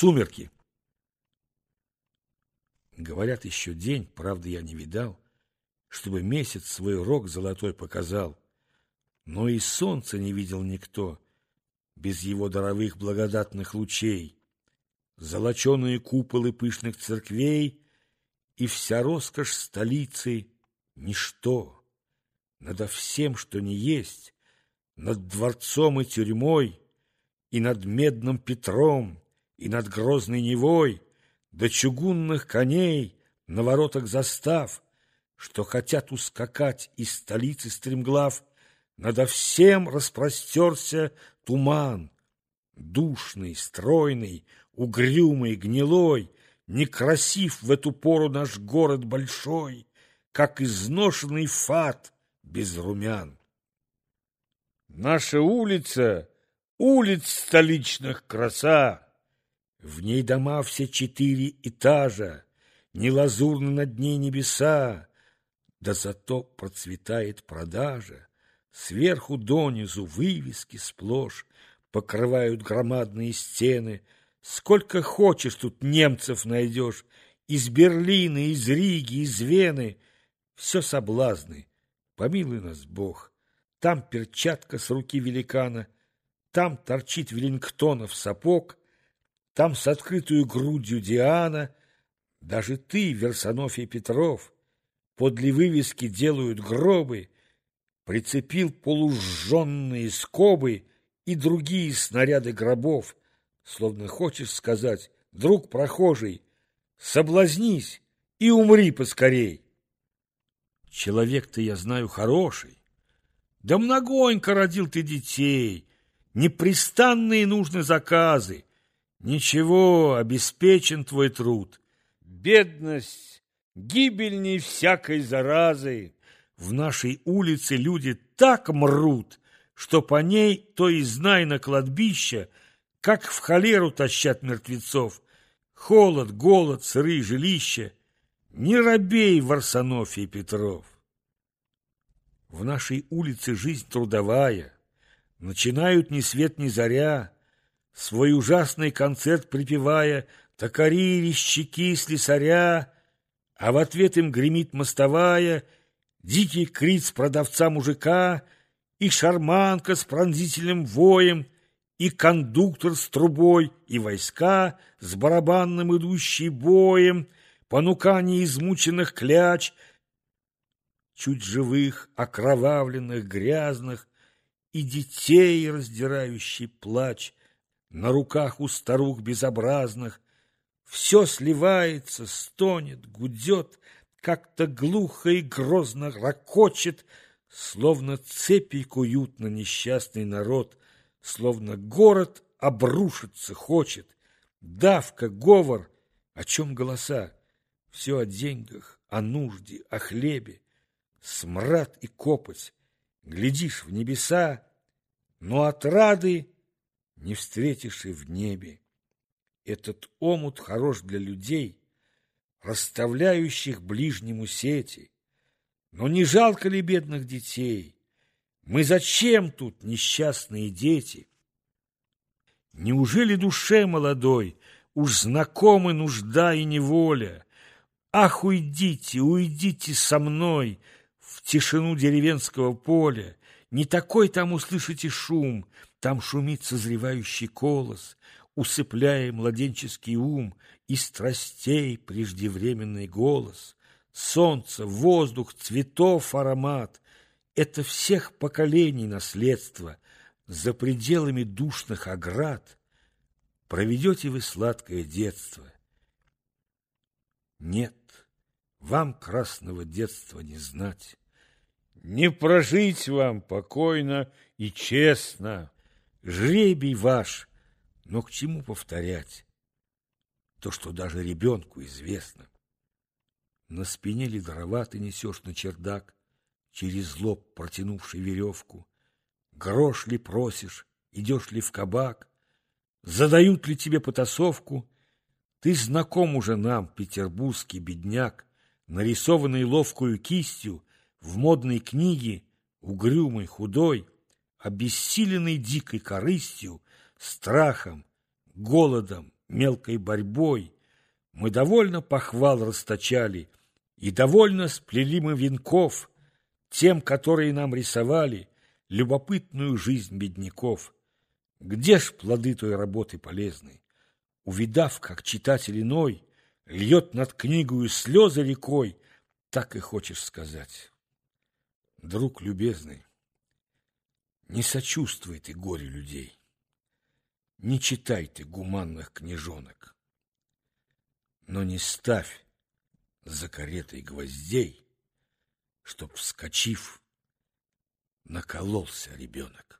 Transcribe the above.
Сумерки. Говорят, еще день, правда, я не видал, чтобы месяц свой рог золотой показал. Но и солнца не видел никто без его даровых благодатных лучей. Золоченые куполы пышных церквей и вся роскошь столицы — ничто. Надо всем, что не есть, над дворцом и тюрьмой, и над медным Петром, и над грозной Невой, до чугунных коней на воротах застав, что хотят ускакать из столицы стремглав, надо всем распростерся туман, душный, стройный, угрюмый, гнилой, некрасив в эту пору наш город большой, как изношенный фат без румян. Наша улица — улиц столичных краса, в ней дома все четыре этажа, Не лазурны над ней небеса, Да зато процветает продажа. Сверху донизу вывески сплошь Покрывают громадные стены. Сколько хочешь тут немцев найдешь, Из Берлина, из Риги, из Вены. Все соблазны, помилуй нас Бог. Там перчатка с руки великана, Там торчит Веллингтонов сапог, там с открытую грудью Диана, даже ты, Версонофий Петров, подле вывески делают гробы, прицепил полужженные скобы и другие снаряды гробов, словно хочешь сказать, друг прохожий, соблазнись и умри поскорей. Человек-то, я знаю, хороший, да многонько родил ты детей, непрестанные нужны заказы, Ничего, обеспечен твой труд. Бедность гибельней всякой заразы. В нашей улице люди так мрут, что по ней то и знай на кладбище, как в холеру тащат мертвецов. Холод, голод, сырые жилища. Не робей, Варсонофий Петров. В нашей улице жизнь трудовая. Начинают ни свет ни заря, свой ужасный концерт припевая «Токари, резчики, слесаря», а в ответ им гремит мостовая, дикий криц продавца-мужика и шарманка с пронзительным воем, и кондуктор с трубой, и войска с барабанным идущий боем, понукание измученных кляч, чуть живых, окровавленных, грязных, и детей раздирающий плач — на руках у старух безобразных. Все сливается, стонет, гудет, как-то глухо и грозно ракочет, словно цепи куют на несчастный народ, словно город обрушиться хочет. Давка, говор, о чем голоса? Все о деньгах, о нужде, о хлебе, смрад и копоть. Глядишь в небеса, но от рады не встретишь и в небе. Этот омут хорош для людей, расставляющих ближнему сети. Но не жалко ли бедных детей? Мы зачем тут, несчастные дети? Неужели душе молодой уж знакомы нужда и неволя? Ах, уйдите, уйдите со мной в тишину деревенского поля, не такой там услышите шум, там шумит созревающий колос, усыпляя младенческий ум и страстей преждевременный голос. Солнце, воздух, цветов аромат — это всех поколений наследство. За пределами душных оград проведете вы сладкое детство. Нет, вам красного детства не знать. Не прожить вам покойно и честно. Жребий ваш, но к чему повторять то, что даже ребенку известно? На спине ли дрова ты несешь на чердак, через лоб протянувший веревку? Грош ли просишь, идешь ли в кабак? Задают ли тебе потасовку? Ты знаком уже нам, петербургский бедняк, нарисованный ловкую кистью в модной книге, угрюмый, худой, обессиленный дикой корыстью, страхом, голодом, мелкой борьбой мы довольно похвал расточали, и довольно сплели мы венков тем, которые нам рисовали любопытную жизнь бедняков. Где ж плоды той работы полезной? Увидав, как читатель иной льет над книгою слезы рекой, так и хочешь сказать. Друг любезный, не сочувствуй ты горе людей, не читай ты гуманных книжонок, но не ставь за каретой гвоздей, чтоб, вскочив, накололся ребенок.